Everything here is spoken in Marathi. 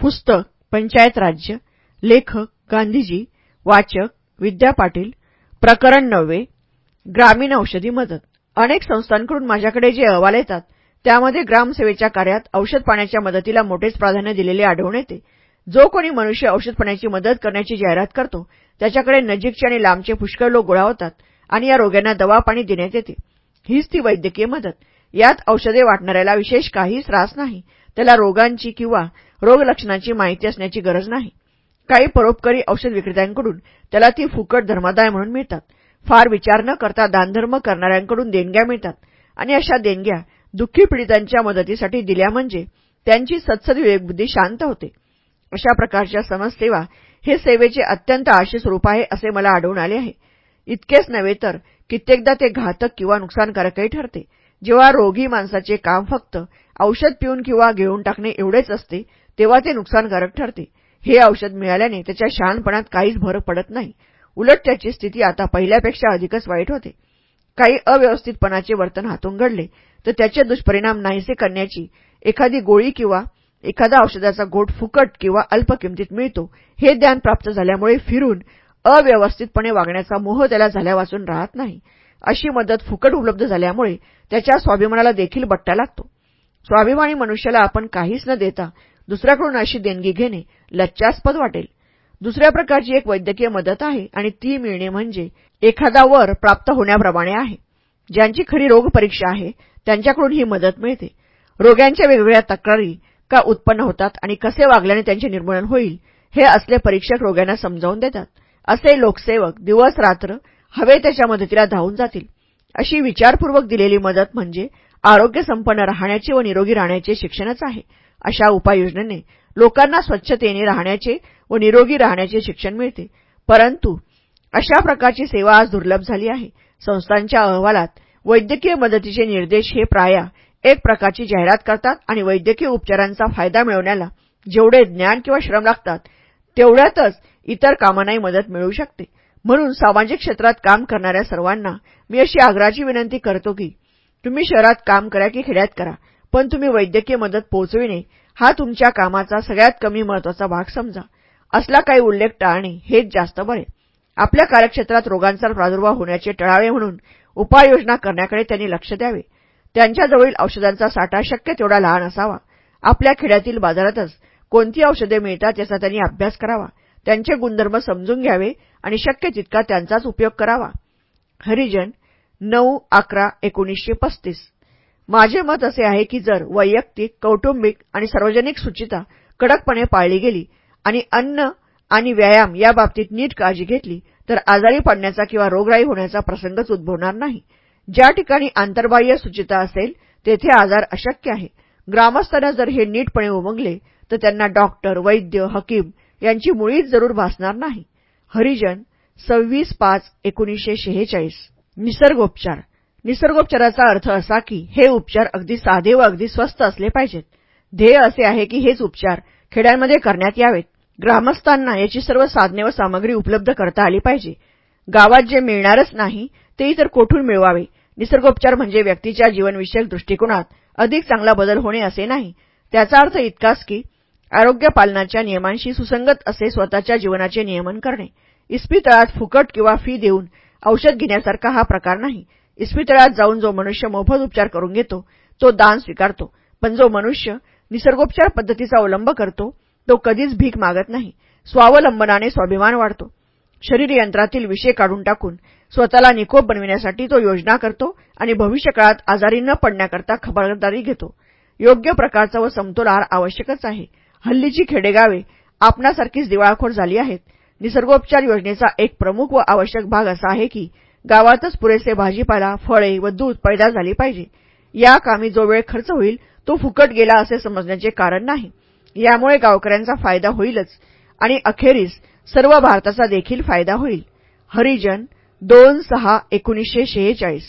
पुस्तक पंचायत राज्य लेखक गांधीजी वाचक विद्या पाटील प्रकरण नववे ग्रामीण औषधी मदत. अनेक संस्थांकडून माझ्याकडे जे अहवाल येतात त्यामध्ये ग्रामसेवेच्या कार्यात औषध पाण्याच्या मदतीला मोठेच प्राधान्य दिलेले आढळून येते. जो कोणी मनुष्य औषध पाण्याची मदत करण्याची जाहिरात करतो त्याच्याकडे नजीकचे आणि लांबचे पुष्कळ लोक गोळा होतात आणि या रोग्यांना दवा पाणी देण्यात येते. हीच ती वैद्यकीय मदत. यात औषधे वाटणाऱ्याला विशेष काही त्रास नाही. त्याला रोगांची किंवा रोगलक्षणांची माहिती असण्याची गरज नाही. काही परोपकारी औषध विक्रेत्यांकडून त्याला ती फुकट धर्मादाय म्हणून मिळतात. फार विचार न करता दानधर्म करणाऱ्यांकडून देणग्या मिळतात. आणि अशा देणग्या दुःखी पीडितांच्या मदतीसाठी दिल्या म्हणजे त्यांची सत्सद विवेकबुद्धी शांत होते. अशा प्रकारच्या समाजसेवा हे सेवेचे अत्यंत आळशी स्वरूप आहे असे मला आढळून आले आहे. इतकेच नव्हे तर कित्येकदा ते घातक किंवा नुकसानकारकही ठरते. जेव्हा रोगी माणसाचे काम फक्त औषध पिऊन किंवा घेऊन टाकणे एवढेच असते तेव्हा ते नुकसानकारक ठरते. हे औषध मिळाल्याने त्याच्या शहाणपणात काहीच भर पडत नाही. उलट त्याची स्थिती आता पहिल्यापेक्षा अधिकच वाईट होते. काही अव्यवस्थितपणाचे वर्तन हातून घडले तर त्याचे दुष्परिणाम नाहीसे करण्याची एखादी गोळी किंवा एखादा औषधाचा गोट फुकट किंवा अल्प किमतीत मिळतो हे ज्ञान प्राप्त झाल्यामुळे फिरून अव्यवस्थितपणे वागण्याचा मोह त्याला झाल्यापासून राहत नाही. अशी मदत फुकट उपलब्ध झाल्यामुळे त्याच्या स्वाभिमानाला देखील बट्टा लागतो. स्वाभिमानी मनुष्याला आपण काहीच न देता दुसऱ्याकडून अशी देणगी घेणे लज्जास्पद वाटेल. दुसऱ्या प्रकारची एक वैद्यकीय मदत आहे आणि ती मिळणे म्हणजे एखादा वर प्राप्त होण्याप्रमाणे आहे. ज्यांची खरी रोगपरीक्षा आहे त्यांच्याकडून ही मदत मिळते. रोग्यांच्या वेगवेगळ्या तक्रारी का उत्पन्न होतात आणि कसे वागल्याने त्यांचे निर्मूलन होईल हे असले परीक्षक रोग्यांना समजावून देतात. असे लोकसेवक दिवस रात्र हवे त्याच्या मदतीला धावून जातील. अशी विचारपूर्वक दिलेली मदत म्हणजे आरोग्यसंपन्न राहण्याचे व निरोगी राहण्याचे शिक्षणच आहे. अशा उपाययोजनेने लोकांना स्वच्छतेने राहण्याचे व निरोगी राहण्याचे शिक्षण मिळते. परंतु अशा प्रकारची सेवा आज दुर्लभ झाली आहे. संस्थांच्या अहवालात वैद्यकीय मदतीचे निर्देश हे प्राया एक प्रकारची जाहिरात करतात आणि वैद्यकीय उपचारांचा फायदा मिळवण्याला जेवढे ज्ञान किंवा श्रम लागतात तेवढ्यातच इतर कामांनाही मदत मिळू शकते. म्हणून सामाजिक क्षेत्रात काम करणाऱ्या सर्वांना मी अशी आग्रहाची विनंती करतो की तुम्ही शहरात काम करा की खेड्यात करा पण तुम्ही वैद्यकीय मदत पोहोचविणे हा तुमच्या कामाचा सगळ्यात कमी महत्त्वाचा भाग समजा. असला काही उल्लेख टाळणे हेच जास्त बरे. आपल्या कार्यक्षेत्रात रोगांचा प्रादुर्भाव होण्याचे टळावे म्हणून उपाययोजना करण्याकडे त्यांनी लक्ष द्यावे. त्यांच्याजवळील औषधांचा साठा शक्य तेवढा लहान असावा. आपल्या खेड्यातील बाजारातच कोणती औषधे मिळतात याचा त्यांनी अभ्यास करावा. त्यांचे गुणधर्म समजून घ्यावे आणि शक्य तितका त्यांचाच उपयोग करावा. हरिजन नऊ अकरा एकोणीसशे पस्तीस. माझे मत असे आहे की जर वैयक्तिक कौटुंबिक आणि सार्वजनिक सुचिता कडकपणे पाळली गेली आणि अन्न आणि व्यायाम याबाबतीत नीट काळजी घेतली तर आजारी पडण्याचा किंवा रोगराई होण्याचा प्रसंगच उद्भवणार नाही. ज्या ठिकाणी आंतरबाह्य सुचिता असेल तेथे आजार अशक्य आहे. ग्रामस्थांना जर हे नीटपणे उमगले तर त्यांना डॉक्टर वैद्य हकीम यांची मुळीच जरूर भासणार नाही. हरिजन सव्वीस पाच एकोणीसशे शेहेचाळीस. निसर्गोपचार. निसर्गोपचाराचा अर्थ असा की हे उपचार अगदी साधे व अगदी स्वस्त असले पाहिजेत. ध्येय असे आहे की हेच उपचार खेड्यांमध्ये करण्यात यावेत. ग्रामस्थांना याची सर्व साधने व सामग्री उपलब्ध करता आली पाहिजे. गावात जे मिळणारच नाही ते इतर कोठून मिळवावे? निसर्गोपचार म्हणजे व्यक्तीच्या जीवनविषयक दृष्टिकोनात अधिक चांगला बदल होणे असे नाही. त्याचा अर्थ इतकाच की आरोग्य पालनाच्या नियमांशी सुसंगत असे स्वतःच्या जीवनाचे नियमन करणे. इस्पितळात फुकट किंवा फी देऊन औषध घेण्यासारखा हा प्रकार नाही. इस्पितळात जाऊन जो मनुष्य मोफत उपचार करून घेतो तो दान स्वीकारतो. पण जो मनुष्य निसर्गोपचार पद्धतीचा अवलंब करतो तो कधीच भीक मागत नाही. स्वावलंबनाने स्वाभिमान वाढतो. शरीर यंत्रातील विषय काढून टाकून स्वतःला निकोप बनविण्यासाठी तो योजना करतो आणि भविष्यकाळात आजारी न पडण्याकरता खबरदारी घेतो. योग्य प्रकारचा व समतोल आहार आवश्यकच आहे. हल्लीची खेडेगावे आपणासारखीच दिवाळखोर झाली आहेत. निसर्गोपचार योजनेचा एक प्रमुख व आवश्यक भाग असा आहे की गावातच पुरेसे भाजीपाला फळे व दूध पैदा झाली पाहिजे. या कामी जो वेळ खर्च होईल तो फुकट गेला असे समजण्याचे कारण नाही. यामुळे गावकऱ्यांचा फायदा होईलच आणि अखेरीस सर्व भारताचा देखील फायदा होईल. हरिजन दोन सहा एकोणीसशे शेहेचाळीस